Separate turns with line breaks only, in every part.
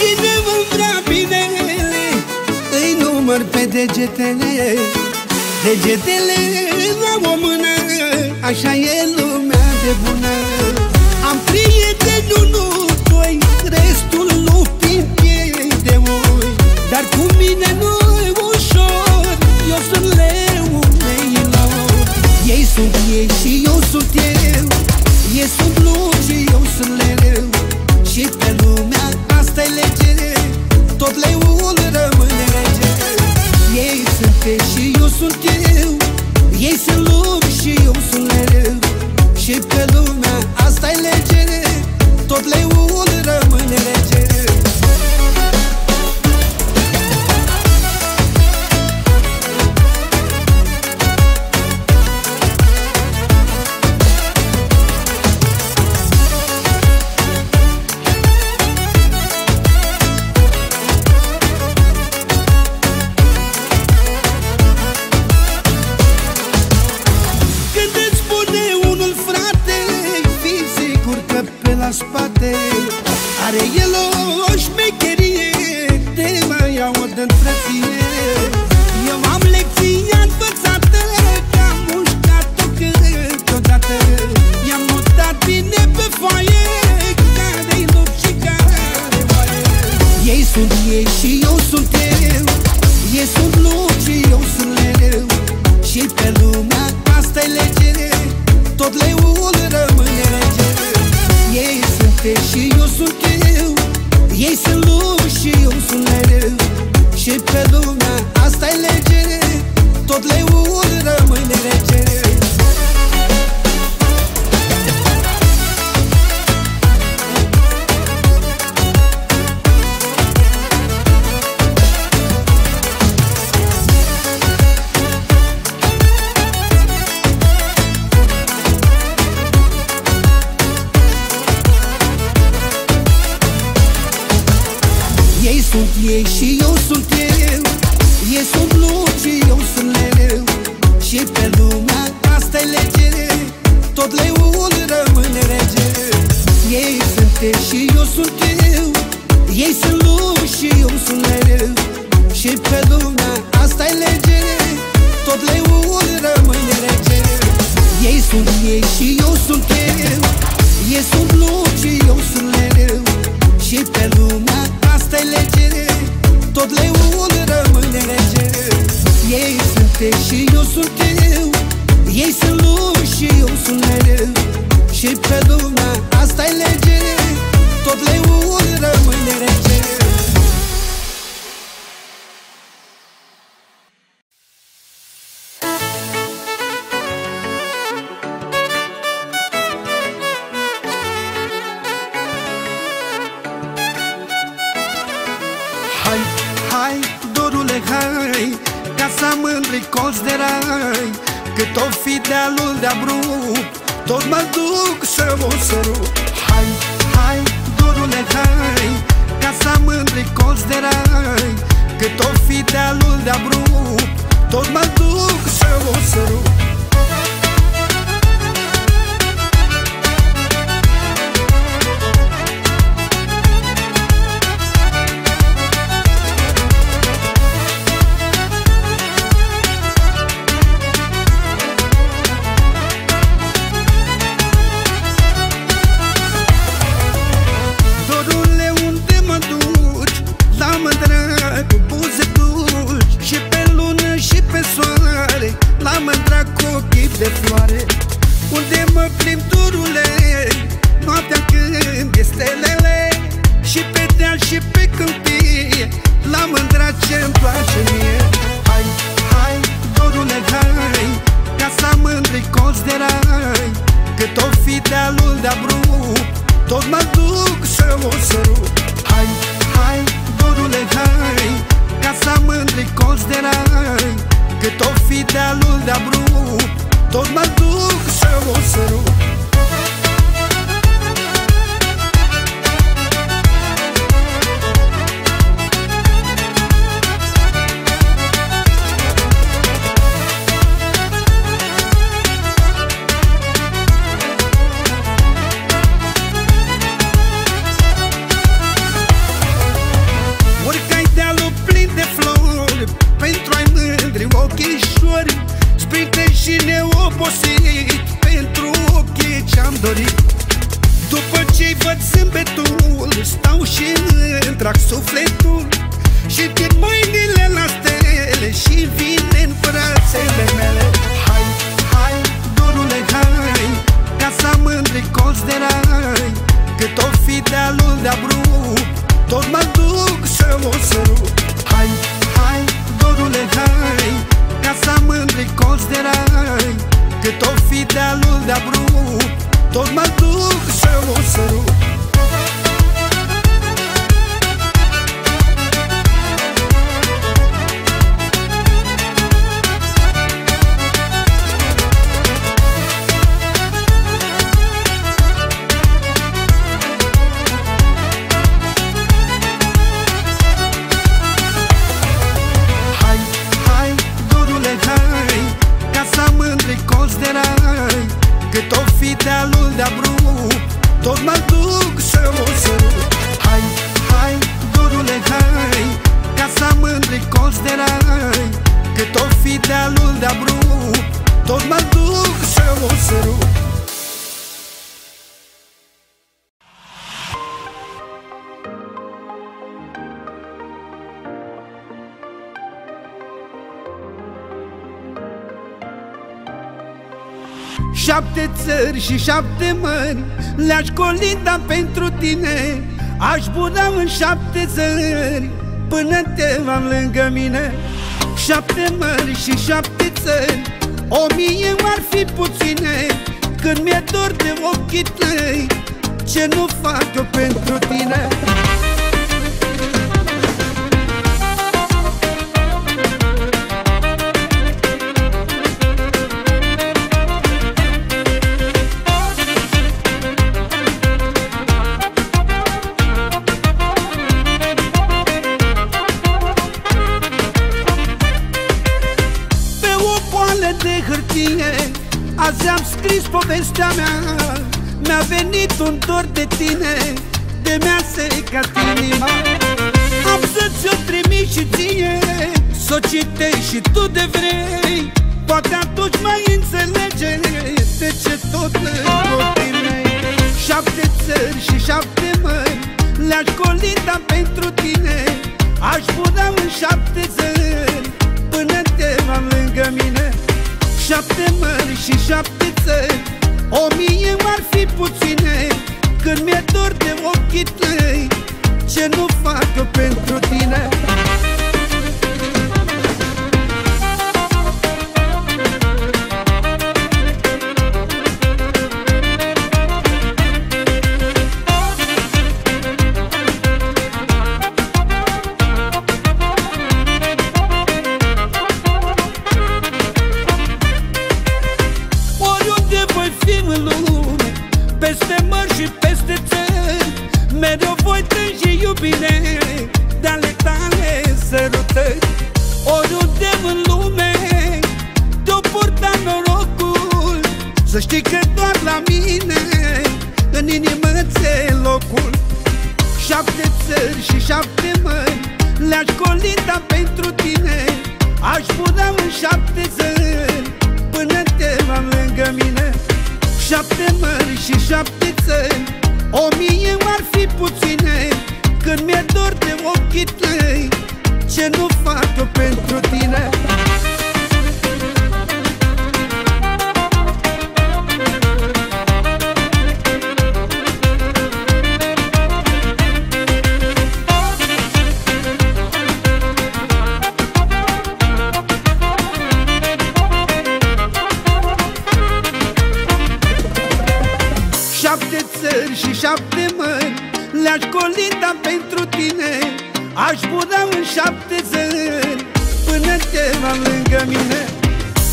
Cine vă vrea binele Îi număr pe degetele. Degetele la o mână Așa e lumea de bună. Am prieteni unul, doi Restul lupii de oi. Dar cu mine nu e ușor Eu sunt leul neilor. Ei sunt ei și eu sunt eu Ei sunt luci eu sunt leu. Și pe Nucleul rămâne. Rece Ei sunt pe și eu sunt eu. Ei sunt lume și eu sunt mereu. Și pe lumea asta e legere. Tot leul create, she viața mândri colți de rai. Cât o fi dealul de abrupt Tot mă duc să o sărut Hai, hai, dorule, hai Casa mândri colți de rai. Cât o fi dealul de abrupt Tot mă duc să o sărut Șapte țări și șapte mări Le-aș colinda pentru tine. Aș buna în șapte țări Până te am lângă mine. Șapte mări și șapte țări O mie ar fi puține. Când mi-e dor de ochii tăi Ce nu fac eu pentru tine povestea mea Mi-a venit un dor de tine De mi-a secat inima. Am să ți-o trimit și ție S-o citești și tu de vrei. Poate atunci mai înțelege De ce tot copiii mei. Șapte țări și șapte mări Le-aș colinda pentru tine. Aș buna în șapte țări Până te am lângă mine. Șapte mări și șapte țări O mie ar fi puține Când mi-e dor de ochii tăi. Ce nu fac eu pentru tine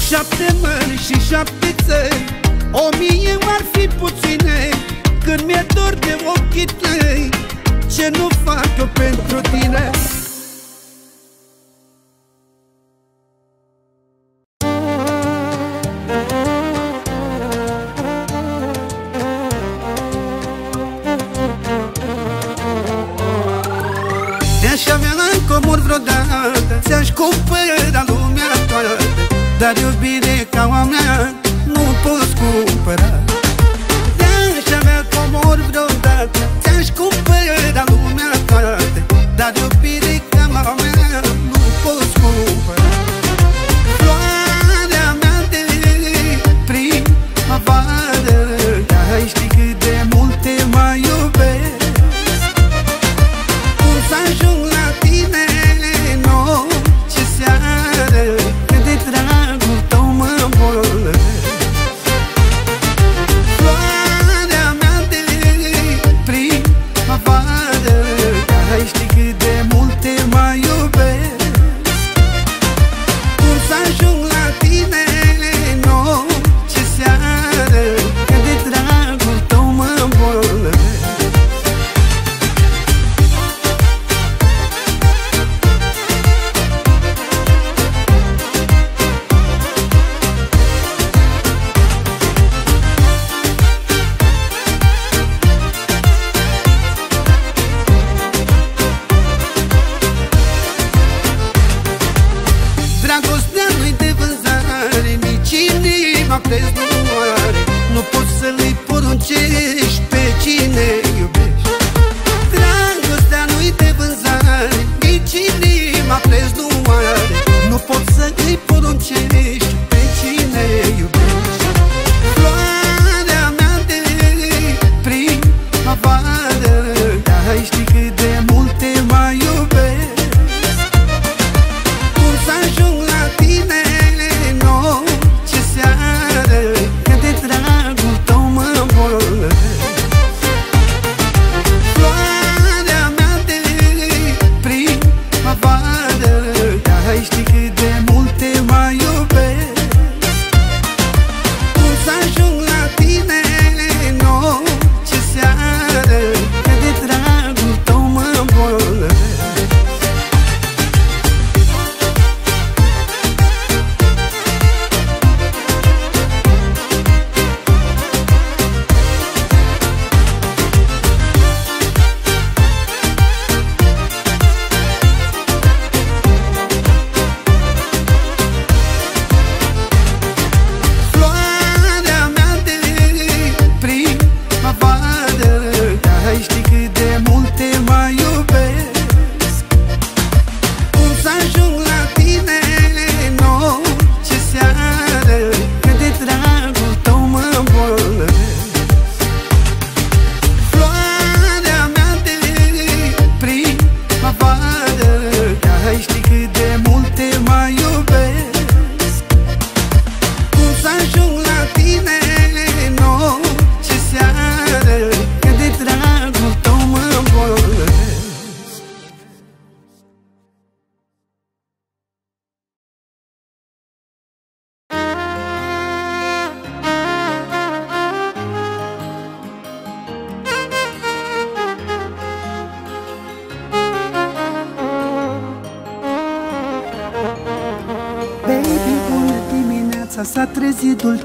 Șapte mări și șapte țări. O mie ar fi puține Când mi-e dor de ochii tăi. Ce nu fac eu pentru tine? Te-aș avea în comor vreodată Ți-aș cumpăra lumea toată Dar iubire ca a mea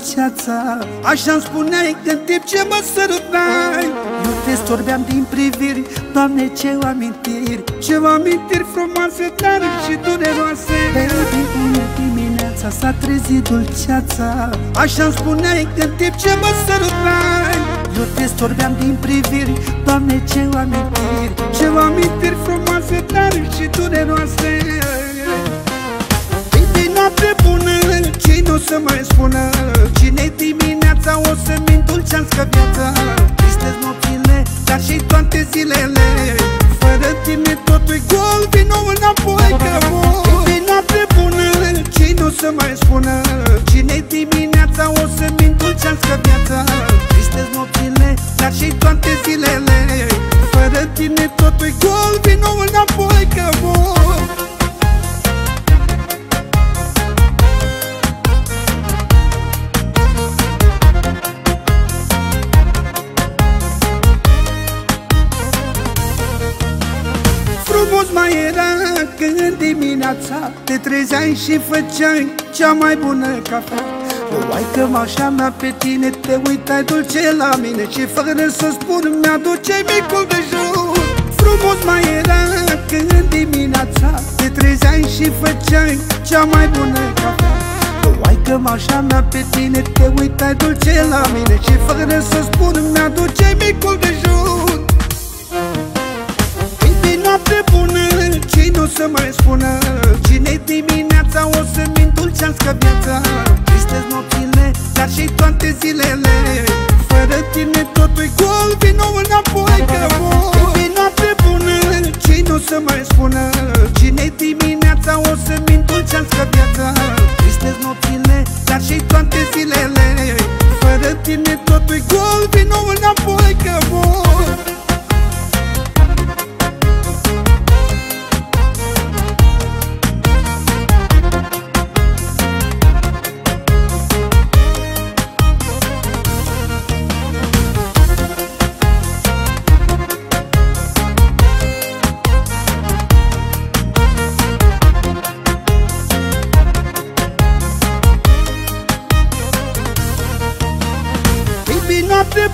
dulceața Așa-mi spuneai în timp ce mă sărutai Eu te storbeam din priviri, Doamne ce amintiri Ce amintiri frumoase, dar și dureroase. Baby, bună dimineața s-a trezit dulceața. Așa-mi spuneai în timp ce mă sărutai Eu te storbeam din priviri, Doamne ce amintiri Ce amintiri frumoase, dar și dureroase noapte bună ce nu să mai spună? Cine dimineața o să-mi îndulcească viața? Tristez nopțile, dar și toate zilele. Fără tine totul e gol, vino înapoi că mor noapte bună ce nu să mai spună? Cine dimineața o să-mi îndulcească viața? Tristez nopțile, dar și toate zilele. Fără tine totul e gol, vino înapoi că mor mai era când dimineața Te trezeai și făceai cea mai bună cafea. Luai cămașa mea pe tine, te uitai dulce la mine Și fără să spun mi-aduceai micul dejun. Frumos mai era când dimineața Te trezeai și făceai cea mai bună cafea. Luai cămașa mea pe tine, te uitai dulce la mine Și fără să spun mi-aduceai micul dejun noapte bună ce nu să mai spună. Cine dimineața o să-mi îndulcească viața. Tristez nopțile, dar și toate zilele. Fără tine totul-i gol, vino înapoi că mor noapte bună ce nu să mai spună. Cine dimineața o să-mi îndulcească viața. Tristez nopțile, dar și toate zilele. Fără tine totul-i gol, vino înapoi că mor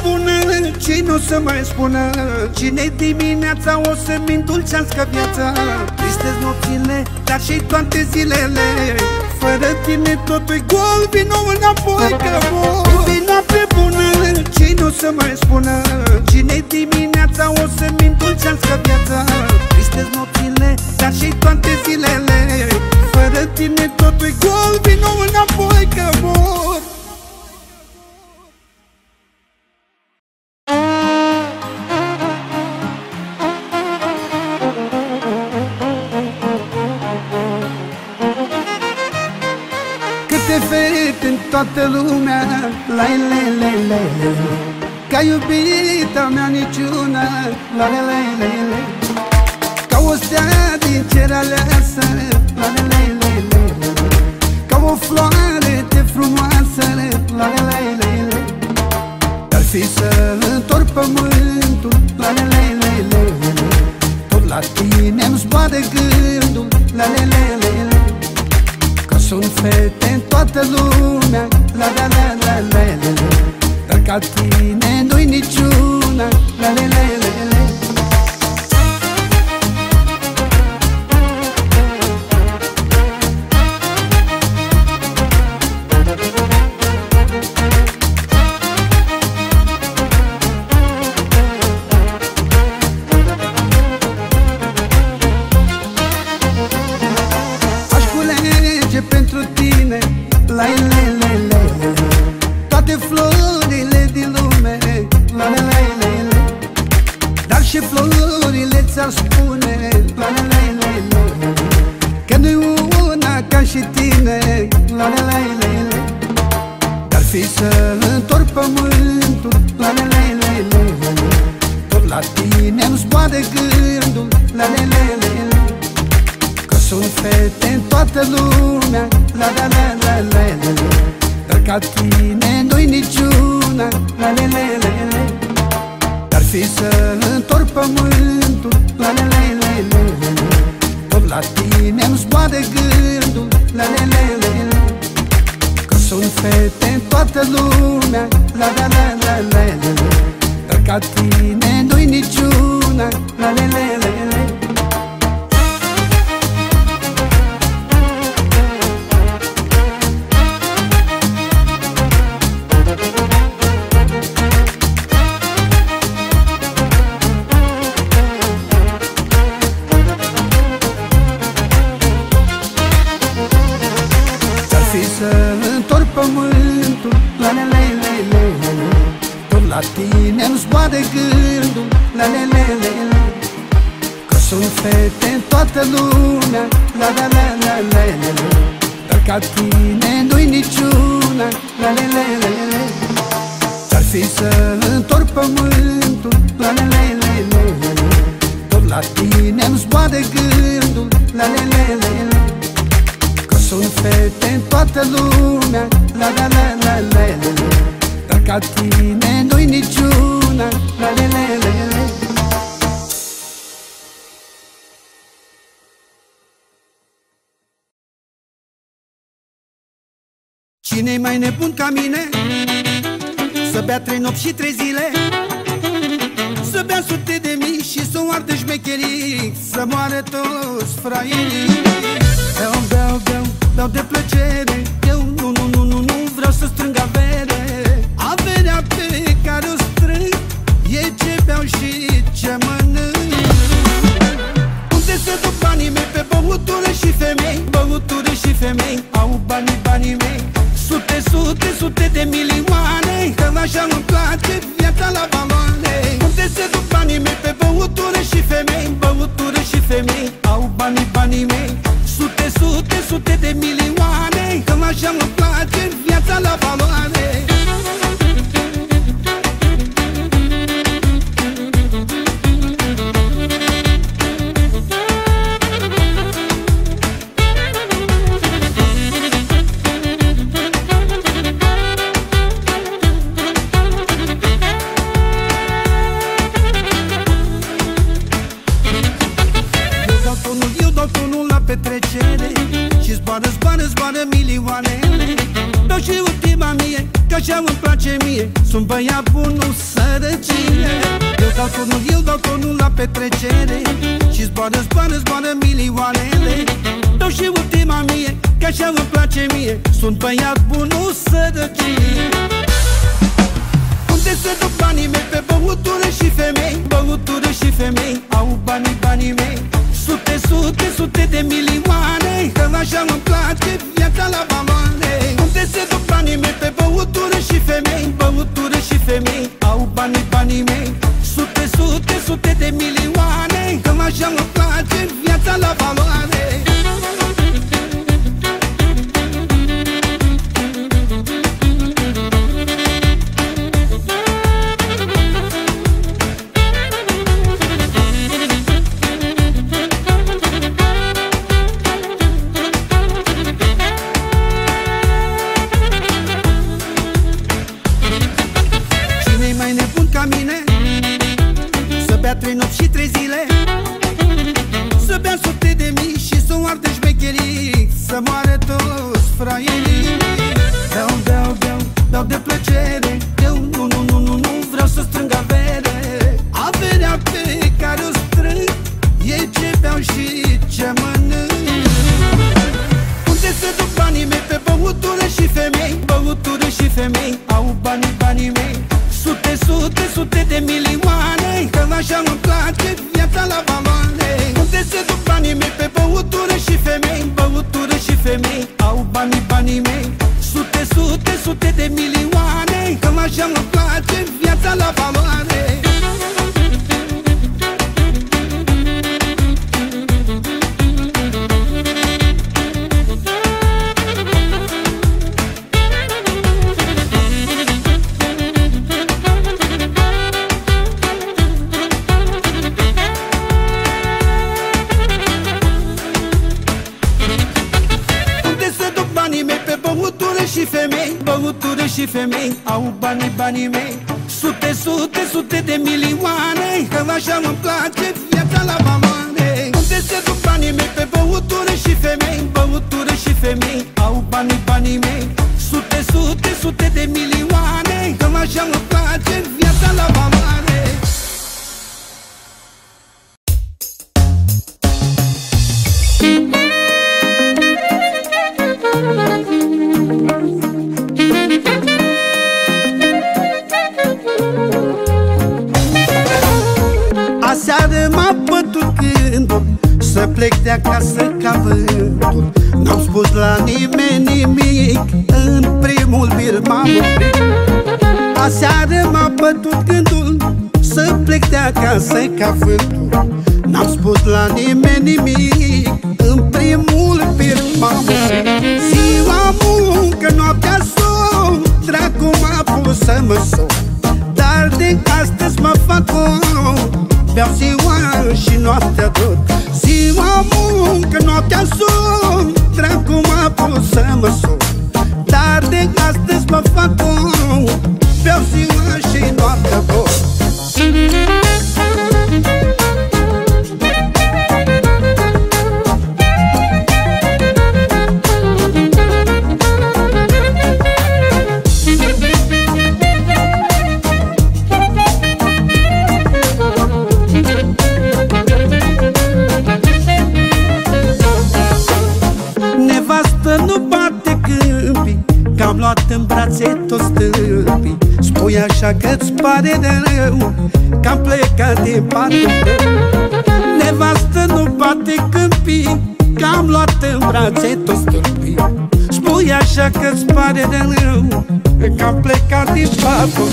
bună ce nu să mai spună. Cine dimineața o să-mi îndulcească viața? Tristez nopțile, dar și toate zilele. Fără tine totul-i gol, vino înapoi că mor noapte bună ce nu să mai spună. Cine dimineața o să-mi îndulcească viața? Tristez nopțile, dar și toate zilele. Fără tine totul-i gol, vino înapoi că mor toată lumea La le le le. Ca iubita mea niciuna La le le le le. Ca o stea din cer aleasă La le le le le. Ca o floare de frumoasă La le le le le. Dar fi să întorc pământul La le le le le. Tot la tine-mi zboare gândul pământul La le, le, le, le. Tot la tine nu-ți gând Că sunt fete în toată lumea La la la la la la la Dar ca tine nu-i niciuna La le le le le Dar fi să întorc pământul La le le le le le le Tot la tine îmi zboare gândul La le le le le sunt fete în toată lumea La la la la la la la Dar ca tine nu-i niciuna La la la la la Cine-i mai nebun ca mine? Să bea trei nopți și trei zile Să bea sute de mii și să o ardă șmecherii Să moară toți fraierii. Beau, beau, beau Beau de plăcere Eu nu, nu, nu, nu, nu vreau să strâng avere. Averea pe care o strâng E ce beau și ce mănânc. Unde se duc banii mei pe băutură și de milioane băutură și femei Băutură și femei Au banii, banii mei. Sute, sute, sute de milioane Că așa îmi place viața la valoare Unde se duc banii mei pe băutură și femei Băutură și femei Au banii, banii mei. Sute, sute, sute de milioane Că așa îmi place viața la valoare sute, sute de milioane Că așa îmi place viața la valoare. Unde se duc banii mei pe băutură și femei? Băutură și femei Au banii, banii mei. Sute, sute, sute de milioane Că așa îmi place viața la valoare ca vântul. N-am spus la nimeni nimic În primul film m-am Ziua muncă, noaptea somn Dracu m-a pus să mă somn Dar din astăzi mă fac om Beau ziua și noaptea tot. Ziua muncă, noaptea somn Dracu m-a pus să mă somn brațetul stâlpit Spui așa că-ți pare de rău Că am plecat din spatul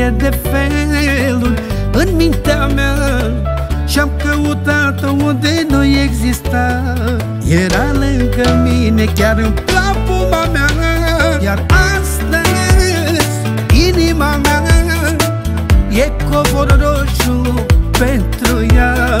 E de feluri în mintea mea Și-am căutat-o unde nu exista Era lângă mine, chiar în plapuma mea Iar astăzi, inima mea E covor roșu pentru ea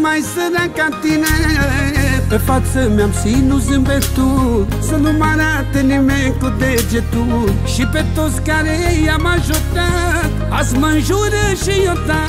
mai sărac ca tine. Pe față mi-am și nu zâmbetul Să nu mă arate nimeni cu degetul. Și pe toți care i-am ajutat Azi mă înjură și eu da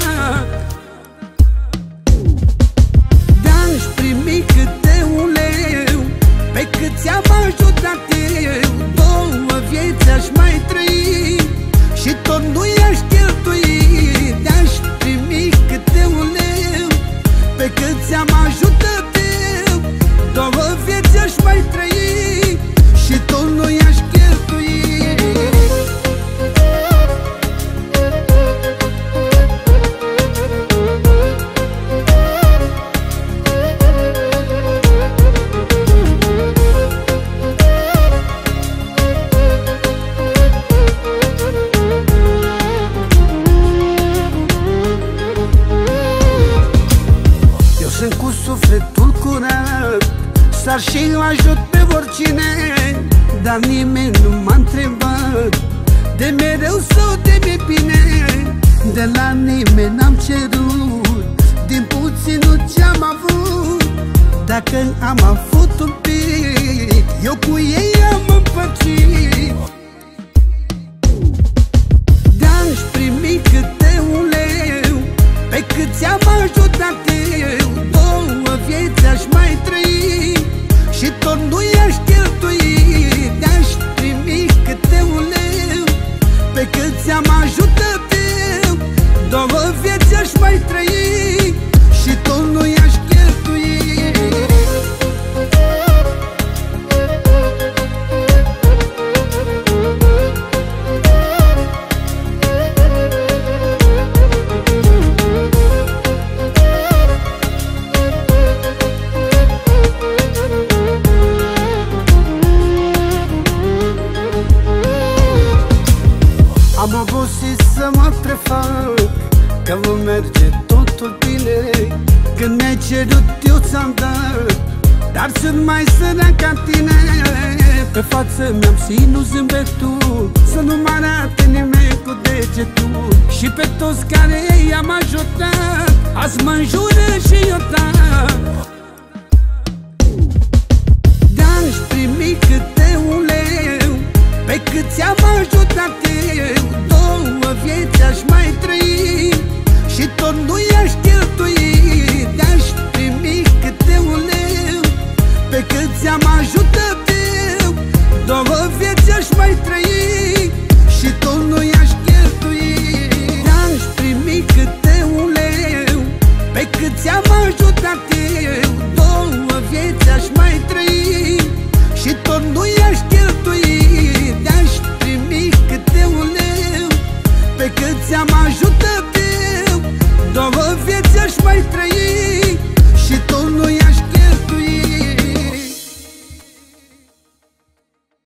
cerut Din puținul ce-am avut. Dacă am avut un pic Eu cu ei am împărțit. De-aș primi câte un leu Pe cât ți-am ajutat eu. Două vieți aș mai trăi Și tot nu i-aș cheltui. De-aș primi câte un leu Pe cât ți-am ajutat aș mai trăi Și tu nu e Dar sunt mai sărac ca tine. Pe față mi-am ținut zâmbetul. Să nu mă arate nimeni cu degetul. Și pe toți care i-am ajutat Azi mă înjură și eu dat Dar-aș primi câte un leu Pe cât ți-am ajutat eu. Două vieți aș mai trăi Și tot nu ai trăi Și tot nu i-aș cheltui N-aș primi câte un leu Pe cât ți-am ajutat eu. Două vieți aș mai trăi Și tot nu i-aș cheltui N-aș primi câte un leu Pe cât ți-am ajutat eu. Două vieți aș mai trăi